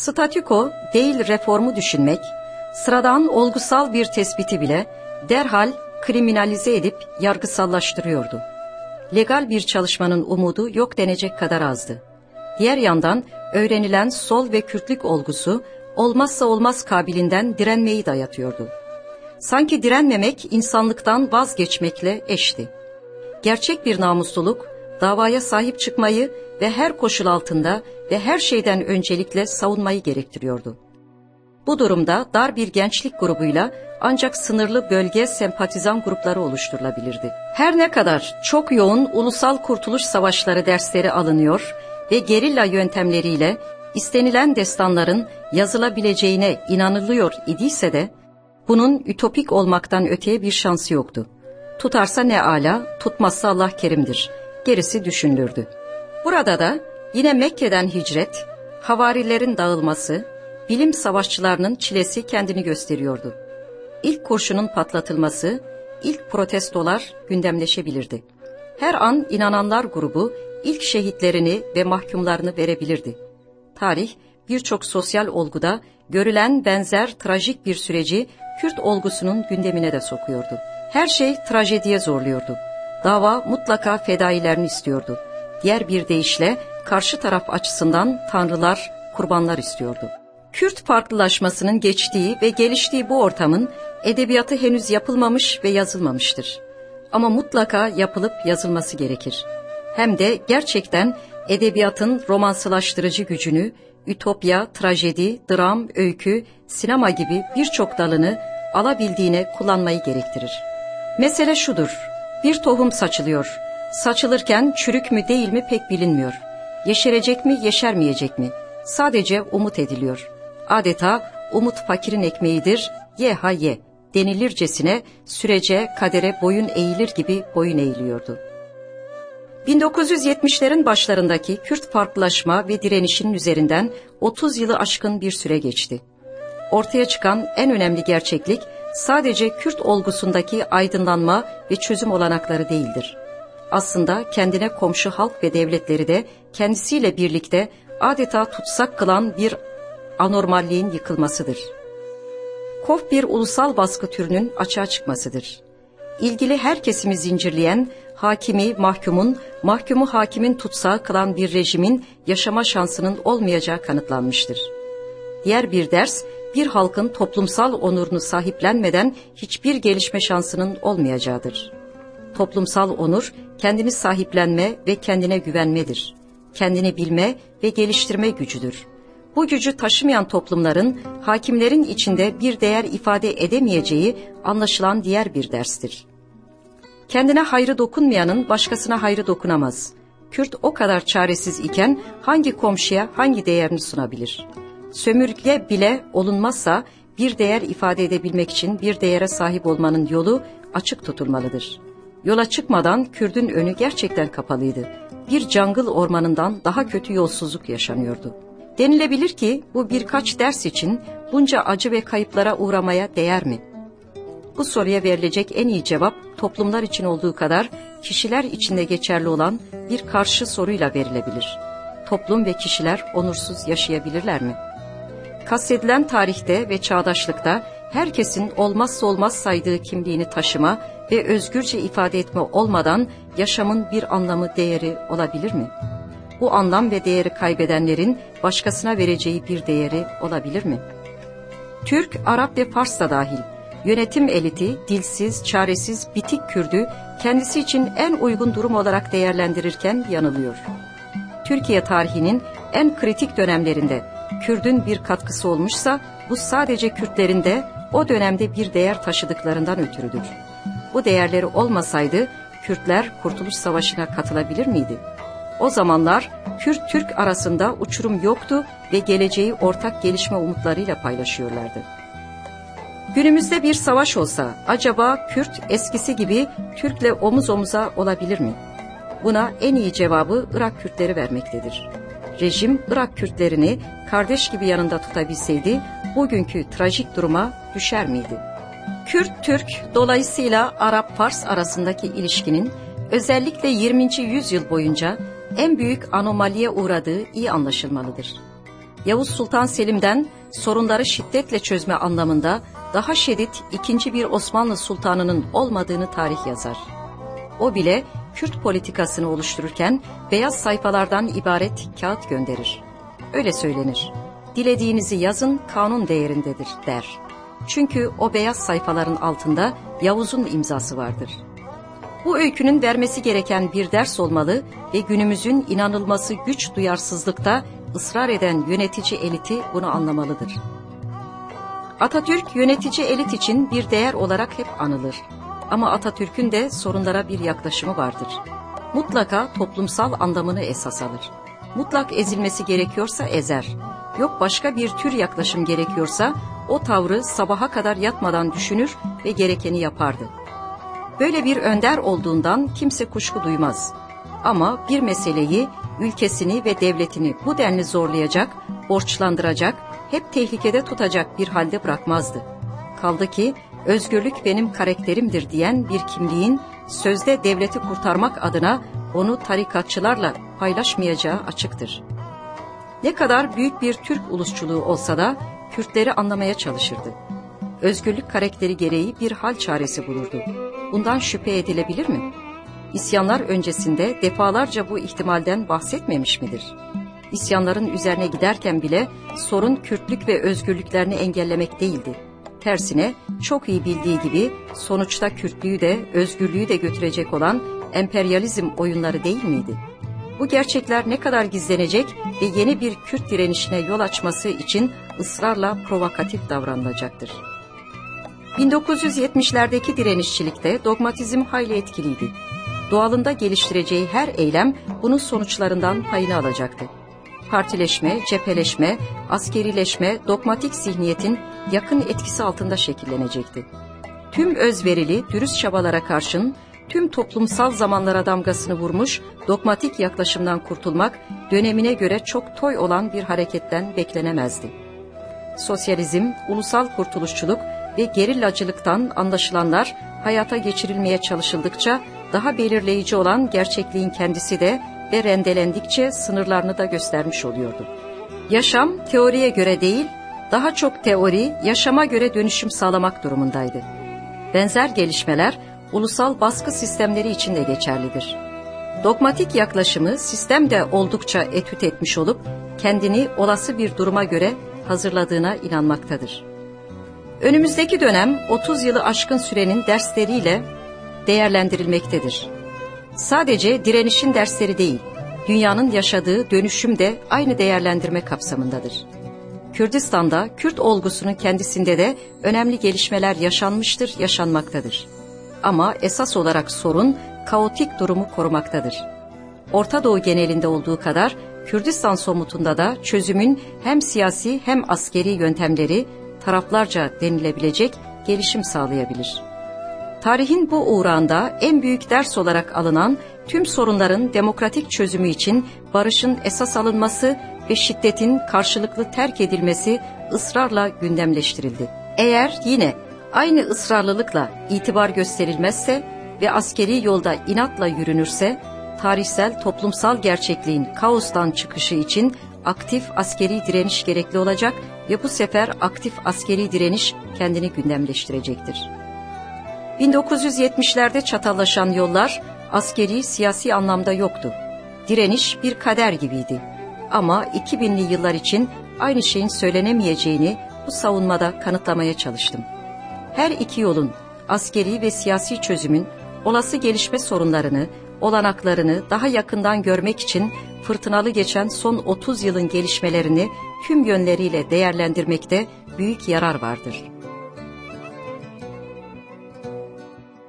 Statüko değil reformu düşünmek, sıradan olgusal bir tespiti bile derhal kriminalize edip yargısallaştırıyordu. Legal bir çalışmanın umudu yok denecek kadar azdı. Diğer yandan öğrenilen sol ve Kürtlük olgusu olmazsa olmaz kabilinden direnmeyi dayatıyordu. Sanki direnmemek insanlıktan vazgeçmekle eşti. Gerçek bir namusluluk, davaya sahip çıkmayı ve her koşul altında ve her şeyden öncelikle savunmayı gerektiriyordu. Bu durumda dar bir gençlik grubuyla ancak sınırlı bölge sempatizan grupları oluşturulabilirdi. Her ne kadar çok yoğun ulusal kurtuluş savaşları dersleri alınıyor ve gerilla yöntemleriyle istenilen destanların yazılabileceğine inanılıyor idiyse de bunun ütopik olmaktan öteye bir şansı yoktu. Tutarsa ne ala, tutmazsa Allah kerimdir. Gerisi düşünülürdü. Burada da yine Mekke'den hicret, havarilerin dağılması, bilim savaşçılarının çilesi kendini gösteriyordu. İlk kurşunun patlatılması, ilk protestolar gündemleşebilirdi. Her an inananlar grubu ilk şehitlerini ve mahkumlarını verebilirdi. Tarih birçok sosyal olguda görülen benzer trajik bir süreci Kürt olgusunun gündemine de sokuyordu. Her şey trajediye zorluyordu. Dava mutlaka fedailerini istiyordu. Diğer bir deyişle karşı taraf açısından tanrılar, kurbanlar istiyordu. Kürt farklılaşmasının geçtiği ve geliştiği bu ortamın edebiyatı henüz yapılmamış ve yazılmamıştır. Ama mutlaka yapılıp yazılması gerekir. Hem de gerçekten edebiyatın romansılaştırıcı gücünü, ütopya, trajedi, dram, öykü, sinema gibi birçok dalını alabildiğine kullanmayı gerektirir. Mesele şudur, bir tohum saçılıyor. Saçılırken çürük mü değil mi pek bilinmiyor. Yeşerecek mi, yeşermeyecek mi? Sadece umut ediliyor. Adeta umut fakirin ekmeğidir, ye ha ye denilircesine sürece, kadere boyun eğilir gibi boyun eğiliyordu. 1970'lerin başlarındaki Kürt farklılaşma ve direnişinin üzerinden 30 yılı aşkın bir süre geçti. Ortaya çıkan en önemli gerçeklik sadece Kürt olgusundaki aydınlanma ve çözüm olanakları değildir. Aslında kendine komşu halk ve devletleri de kendisiyle birlikte adeta tutsak kılan bir anormalliğin yıkılmasıdır. Kof bir ulusal baskı türünün açığa çıkmasıdır. İlgili her kesimi zincirleyen, hakimi mahkumun, mahkumu hakimin tutsağı kılan bir rejimin yaşama şansının olmayacağı kanıtlanmıştır. Diğer bir ders, bir halkın toplumsal onurunu sahiplenmeden hiçbir gelişme şansının olmayacağıdır. Toplumsal onur, kendini sahiplenme ve kendine güvenmedir. Kendini bilme ve geliştirme gücüdür. Bu gücü taşımayan toplumların, hakimlerin içinde bir değer ifade edemeyeceği anlaşılan diğer bir derstir. Kendine hayrı dokunmayanın başkasına hayrı dokunamaz. Kürt o kadar çaresiz iken hangi komşuya hangi değerini sunabilir? Sömürge bile olunmazsa bir değer ifade edebilmek için bir değere sahip olmanın yolu açık tutulmalıdır. Yola çıkmadan Kürdün önü gerçekten kapalıydı. Bir cangıl ormanından daha kötü yolsuzluk yaşanıyordu. Denilebilir ki bu birkaç ders için bunca acı ve kayıplara uğramaya değer mi? Bu soruya verilecek en iyi cevap toplumlar için olduğu kadar kişiler içinde geçerli olan bir karşı soruyla verilebilir. Toplum ve kişiler onursuz yaşayabilirler mi? Kastedilen tarihte ve çağdaşlıkta herkesin olmazsa olmaz saydığı kimliğini taşıma ve özgürce ifade etme olmadan yaşamın bir anlamı değeri olabilir mi? Bu anlam ve değeri kaybedenlerin başkasına vereceği bir değeri olabilir mi? Türk, Arap ve Fars da dahil yönetim eliti dilsiz, çaresiz, bitik Kürdü kendisi için en uygun durum olarak değerlendirirken yanılıyor. Türkiye tarihinin en kritik dönemlerinde Kürdün bir katkısı olmuşsa bu sadece Kürtlerin de o dönemde bir değer taşıdıklarından ötürüdür. Bu değerleri olmasaydı Kürtler Kurtuluş Savaşı'na katılabilir miydi? O zamanlar Kürt-Türk arasında uçurum yoktu ve geleceği ortak gelişme umutlarıyla paylaşıyorlardı. Günümüzde bir savaş olsa acaba Kürt eskisi gibi Türk'le omuz omuza olabilir mi? Buna en iyi cevabı Irak Kürtleri vermektedir. Rejim Irak Kürtlerini kardeş gibi yanında tutabilseydi bugünkü trajik duruma düşer miydi? Kürt-Türk dolayısıyla Arap-Fars arasındaki ilişkinin özellikle 20. yüzyıl boyunca en büyük anomaliye uğradığı iyi anlaşılmalıdır. Yavuz Sultan Selim'den sorunları şiddetle çözme anlamında daha şiddet ikinci bir Osmanlı sultanının olmadığını tarih yazar. O bile Kürt politikasını oluştururken beyaz sayfalardan ibaret kağıt gönderir. Öyle söylenir. Dilediğinizi yazın kanun değerindedir der. Çünkü o beyaz sayfaların altında Yavuz'un imzası vardır. Bu öykünün vermesi gereken bir ders olmalı ve günümüzün inanılması güç duyarsızlıkta ısrar eden yönetici eliti bunu anlamalıdır. Atatürk yönetici elit için bir değer olarak hep anılır. Ama Atatürk'ün de sorunlara bir yaklaşımı vardır. Mutlaka toplumsal anlamını esas alır. Mutlak ezilmesi gerekiyorsa ezer. Yok başka bir tür yaklaşım gerekiyorsa o tavrı sabaha kadar yatmadan düşünür ve gerekeni yapardı. Böyle bir önder olduğundan kimse kuşku duymaz. Ama bir meseleyi, ülkesini ve devletini bu denli zorlayacak, borçlandıracak, hep tehlikede tutacak bir halde bırakmazdı. Kaldı ki özgürlük benim karakterimdir diyen bir kimliğin sözde devleti kurtarmak adına onu tarikatçılarla paylaşmayacağı açıktır. Ne kadar büyük bir Türk ulusçuluğu olsa da Kürtleri anlamaya çalışırdı. Özgürlük karakteri gereği bir hal çaresi bulurdu. Bundan şüphe edilebilir mi? İsyanlar öncesinde defalarca bu ihtimalden bahsetmemiş midir? İsyanların üzerine giderken bile sorun Kürtlük ve özgürlüklerini engellemek değildi. Tersine çok iyi bildiği gibi sonuçta Kürtlüğü de özgürlüğü de götürecek olan emperyalizm oyunları değil miydi? Bu gerçekler ne kadar gizlenecek ve yeni bir Kürt direnişine yol açması için ısrarla provokatif davranılacaktır. 1970'lerdeki direnişçilikte dogmatizm hayli etkiliydi. Doğalında geliştireceği her eylem bunun sonuçlarından payını alacaktı. Partileşme, cepheleşme, askerileşme, dogmatik zihniyetin yakın etkisi altında şekillenecekti. Tüm özverili, dürüst çabalara karşın tüm toplumsal zamanlara damgasını vurmuş, dogmatik yaklaşımdan kurtulmak dönemine göre çok toy olan bir hareketten beklenemezdi. Sosyalizm, ulusal kurtuluşçuluk ve gerillacılıktan anlaşılanlar hayata geçirilmeye çalışıldıkça daha belirleyici olan gerçekliğin kendisi de ve rendelendikçe sınırlarını da göstermiş oluyordu. Yaşam teoriye göre değil, daha çok teori yaşama göre dönüşüm sağlamak durumundaydı. Benzer gelişmeler ulusal baskı sistemleri için de geçerlidir. Dogmatik yaklaşımı sistemde oldukça etüt etmiş olup kendini olası bir duruma göre hazırladığına inanmaktadır. Önümüzdeki dönem 30 yılı aşkın sürenin dersleriyle değerlendirilmektedir. Sadece direnişin dersleri değil, dünyanın yaşadığı dönüşüm de aynı değerlendirme kapsamındadır. Kürdistan'da Kürt olgusunun kendisinde de önemli gelişmeler yaşanmıştır, yaşanmaktadır. Ama esas olarak sorun kaotik durumu korumaktadır. Orta Doğu genelinde olduğu kadar Kürdistan somutunda da çözümün hem siyasi hem askeri yöntemleri taraflarca denilebilecek gelişim sağlayabilir. Tarihin bu uğrağında en büyük ders olarak alınan tüm sorunların demokratik çözümü için barışın esas alınması ve şiddetin karşılıklı terk edilmesi ısrarla gündemleştirildi. Eğer yine aynı ısrarlılıkla itibar gösterilmezse ve askeri yolda inatla yürünürse, tarihsel toplumsal gerçekliğin kaostan çıkışı için aktif askeri direniş gerekli olacak ve bu sefer aktif askeri direniş kendini gündemleştirecektir. 1970'lerde çatallaşan yollar askeri siyasi anlamda yoktu. Direniş bir kader gibiydi. Ama 2000'li yıllar için aynı şeyin söylenemeyeceğini bu savunmada kanıtlamaya çalıştım. Her iki yolun askeri ve siyasi çözümün olası gelişme sorunlarını, olanaklarını daha yakından görmek için fırtınalı geçen son 30 yılın gelişmelerini tüm yönleriyle değerlendirmekte büyük yarar vardır.''